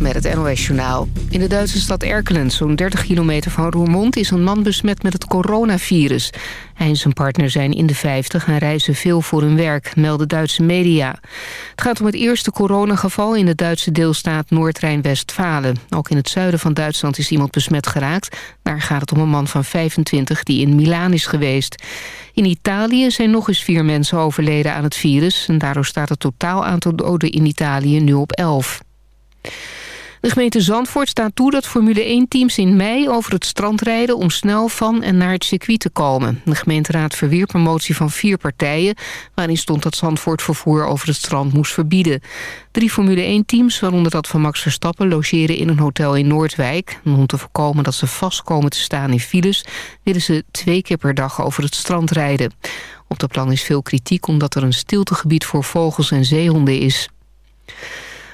Met het NOS-journaal. In de Duitse stad Erkelen, zo'n 30 kilometer van Roermond... is een man besmet met het coronavirus. Hij en zijn partner zijn in de 50 en reizen veel voor hun werk, melden Duitse media. Het gaat om het eerste coronageval in de Duitse deelstaat Noord-Rijn-Westfalen. Ook in het zuiden van Duitsland is iemand besmet geraakt. Daar gaat het om een man van 25 die in Milaan is geweest. In Italië zijn nog eens vier mensen overleden aan het virus... en daardoor staat het totaal aantal doden in Italië nu op 11. De gemeente Zandvoort staat toe dat Formule 1-teams in mei over het strand rijden... om snel van en naar het circuit te komen. De gemeenteraad verwierp een motie van vier partijen... waarin stond dat Zandvoort vervoer over het strand moest verbieden. Drie Formule 1-teams, waaronder dat van Max Verstappen... logeren in een hotel in Noordwijk. om te voorkomen dat ze vast komen te staan in files... willen ze twee keer per dag over het strand rijden. Op dat plan is veel kritiek omdat er een stiltegebied voor vogels en zeehonden is.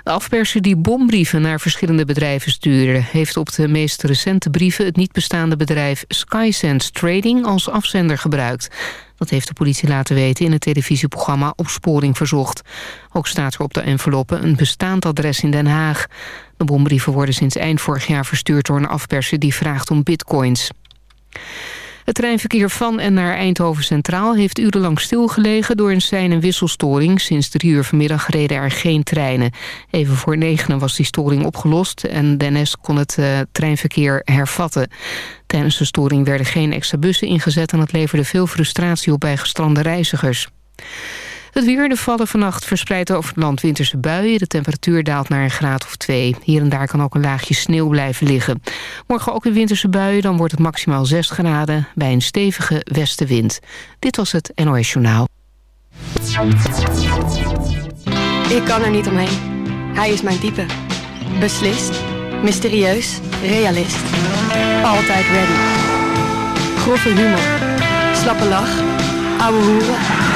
De afperser die bombrieven naar verschillende bedrijven stuurde... heeft op de meest recente brieven het niet bestaande bedrijf Skysense Trading als afzender gebruikt. Dat heeft de politie laten weten in het televisieprogramma Opsporing Verzocht. Ook staat er op de enveloppen een bestaand adres in Den Haag. De bombrieven worden sinds eind vorig jaar verstuurd door een afperser die vraagt om bitcoins. Het treinverkeer van en naar Eindhoven Centraal heeft urenlang stilgelegen door een sein- en wisselstoring. Sinds drie uur vanmiddag reden er geen treinen. Even voor negenen was die storing opgelost en de NS kon het uh, treinverkeer hervatten. Tijdens de storing werden geen extra bussen ingezet en dat leverde veel frustratie op bij gestrande reizigers. Het weer, de vallen vannacht verspreid over het land winterse buien. De temperatuur daalt naar een graad of twee. Hier en daar kan ook een laagje sneeuw blijven liggen. Morgen ook een winterse buien, dan wordt het maximaal 6 graden... bij een stevige westenwind. Dit was het NOS Journaal. Ik kan er niet omheen. Hij is mijn type. Beslist, mysterieus, realist. Altijd ready. Grove humor. Slappe lach. Ouwe hoeren.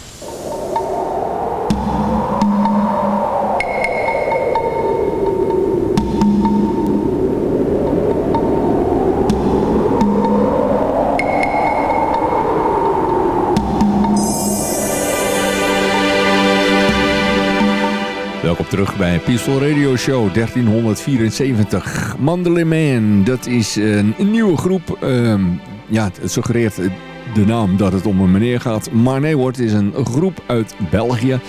Terug bij Peaceful Radio Show 1374. Mandalay Man, dat is een, nieuwe groep. Ehm, ja, het suggereert de naam dat het om een meneer gaat. Maar nee het is een groep uit België.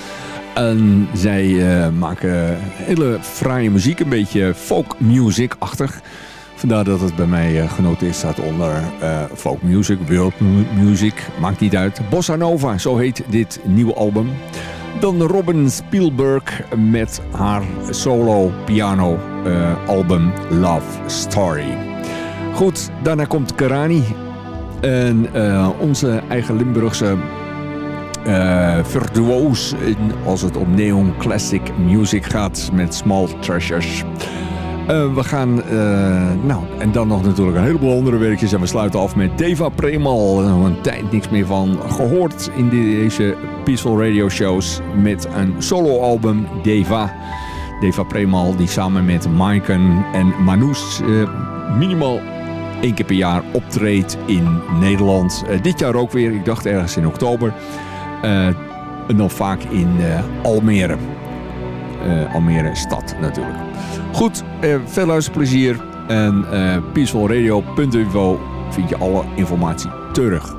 En zij uh, maken hele fraaie muziek, een beetje folk music-achtig. Vandaar dat het bij mij uh, genoteerd staat onder uh, folk music, world music, maakt niet uit. Bossa Nova, zo heet dit nieuwe album. Dan Robin Spielberg met haar solo piano uh, album Love Story. Goed, daarna komt Karani. En uh, onze eigen Limburgse uh, virtuoos als het om neon classic music gaat met Small Treasures. Uh, we gaan, uh, nou, en dan nog natuurlijk een heleboel andere werkjes. En we sluiten af met Deva Premal. Nog een tijd niks meer van gehoord in deze Peaceful Radio shows. Met een soloalbum, Deva. Deva Premal, die samen met Maiken en Manous uh, minimaal één keer per jaar optreedt in Nederland. dit jaar ook weer, ik dacht ergens in oktober. en dan vaak in Almere. Almere stad natuurlijk. Goed, eh, veel luisterplezier. En eh, peacefulradio.info vind je alle informatie terug.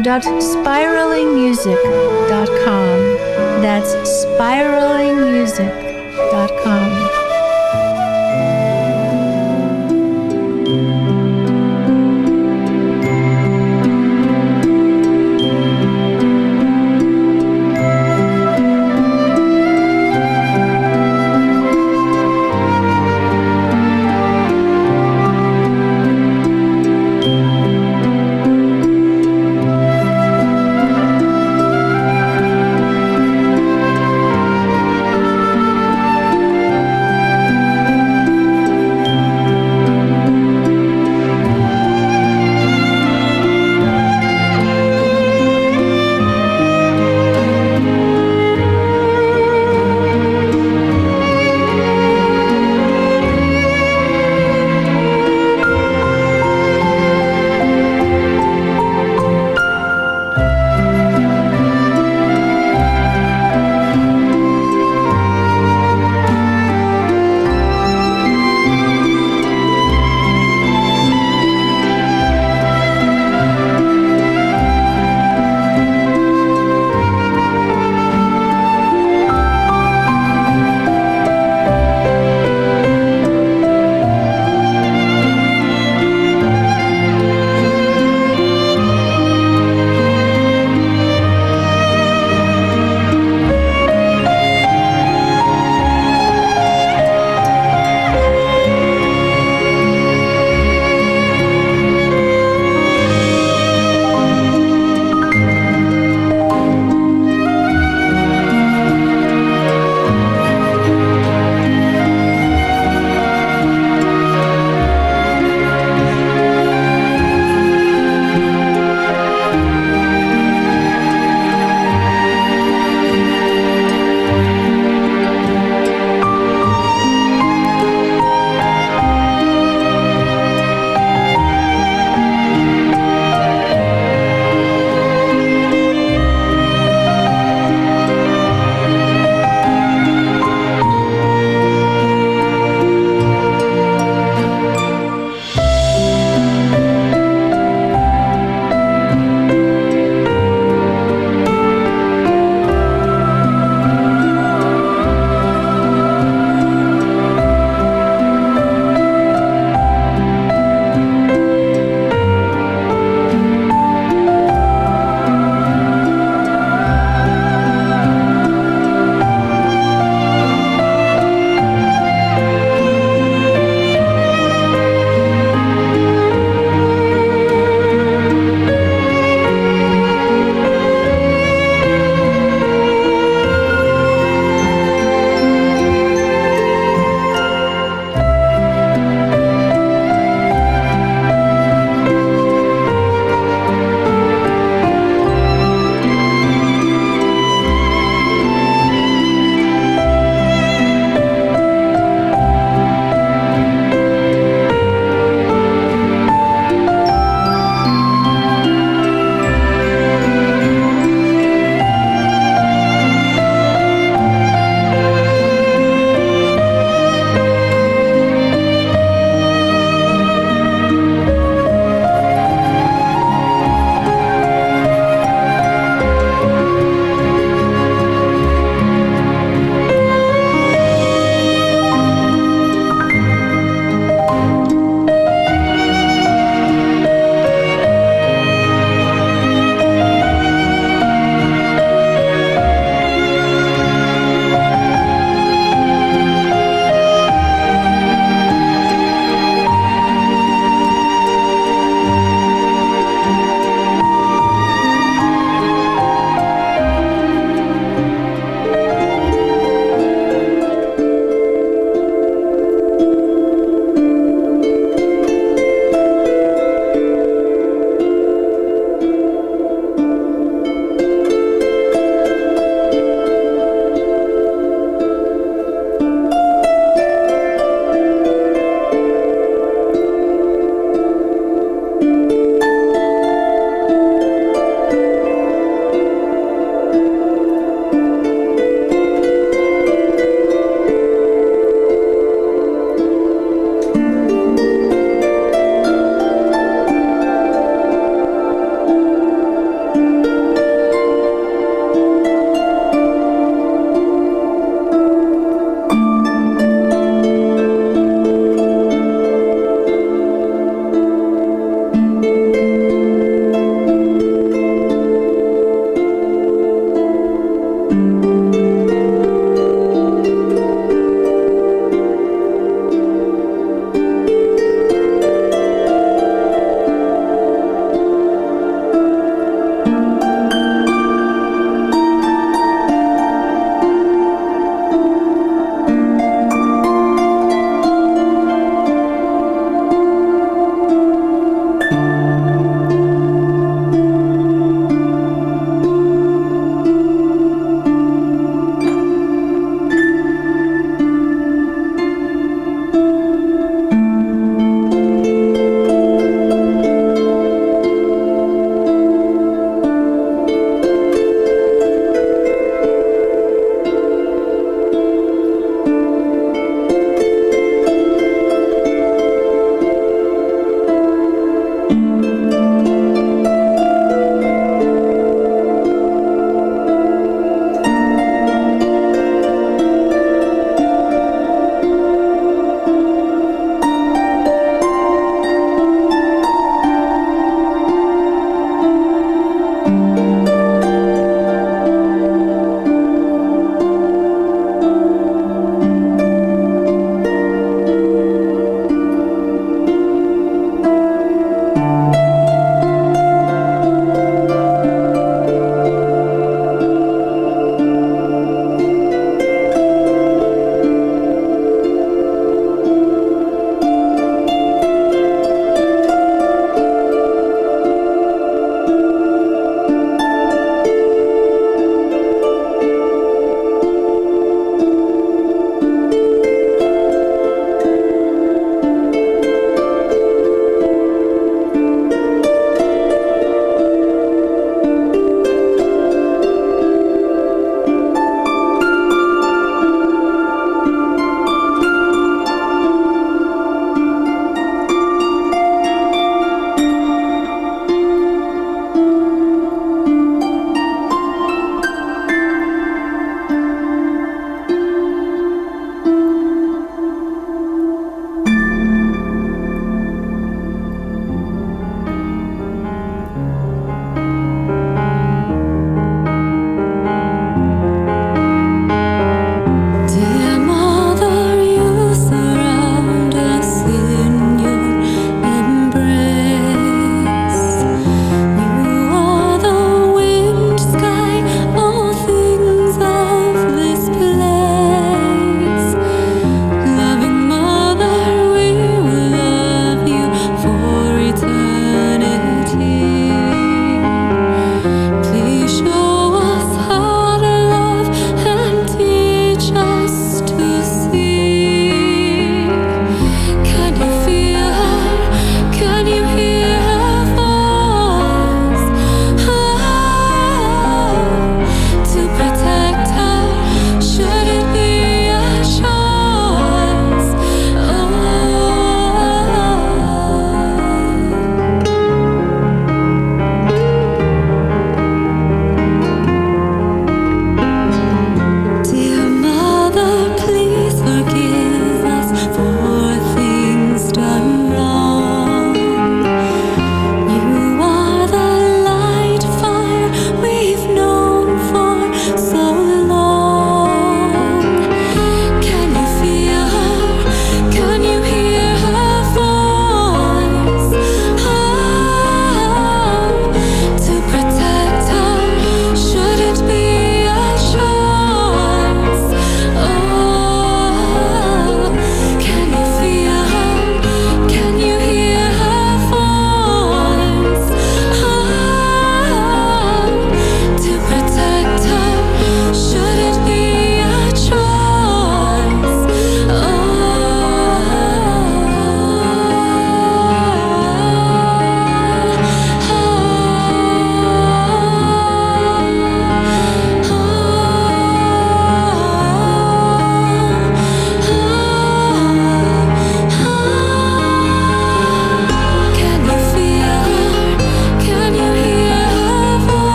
Trinidad spiraling music.